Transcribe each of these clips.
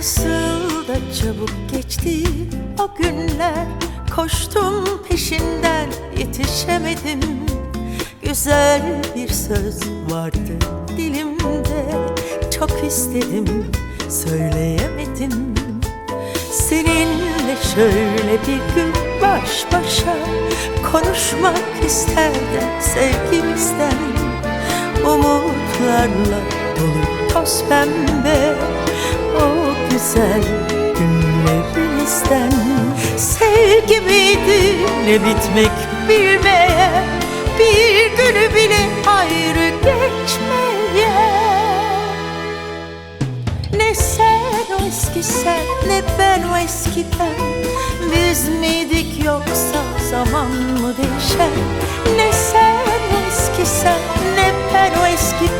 Nasıl da çabuk geçti o günler. Koştum peşinden yetişemedim. Güzel bir söz vardı dilimde. Çok istedim söyleyemedim. Seninle şöyle bir gün baş başa Konuşmak isterdim sevgimizden Umutlarla dolu toz pembe O güzel günlerimizden Sevgi miydi ne bitmek bilmeyen Bir günü bile ayrı geçmeyen Ne sen o eski sen ne ben o eski ben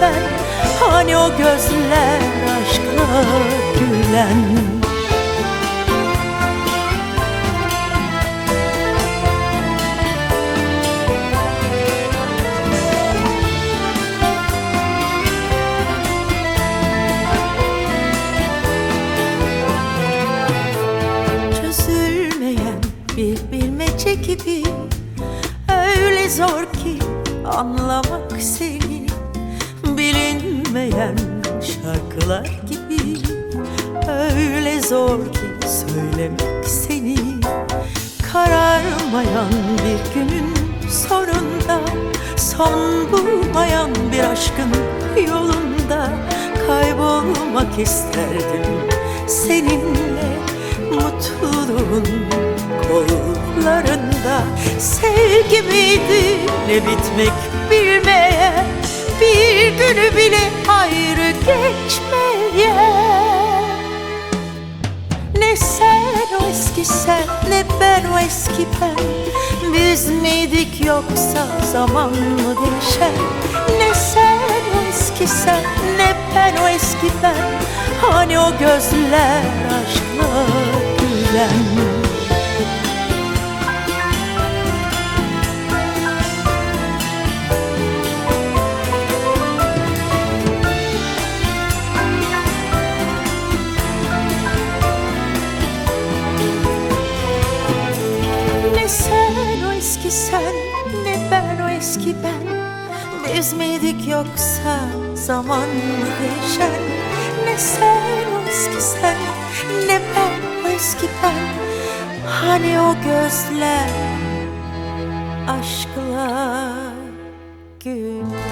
ben Hani o gözler aşkla gülen. Çözülmeyen bir bilmece gibi Öyle zor ki anlamak seni Bilinmeyen şarkılar gibi. Öyle zor ki söylemek seni Kararmayan bir günün sonunda Son bulmayan bir aşkın yolunda Kaybolmak isterdim. Seninle Mutluluğun kollarında Sevgi miydi ne bitmek bilmeyen Bir günü bile yoksa zaman mı değişen Ne sen o eski sen ne ben o eski ben. Hani o gözler aşkla gülen eski ben. Biz miydik yoksa zaman mı değişen Ne sen o eski sen ne ben o eski ben. Hani o gözler aşkla gülen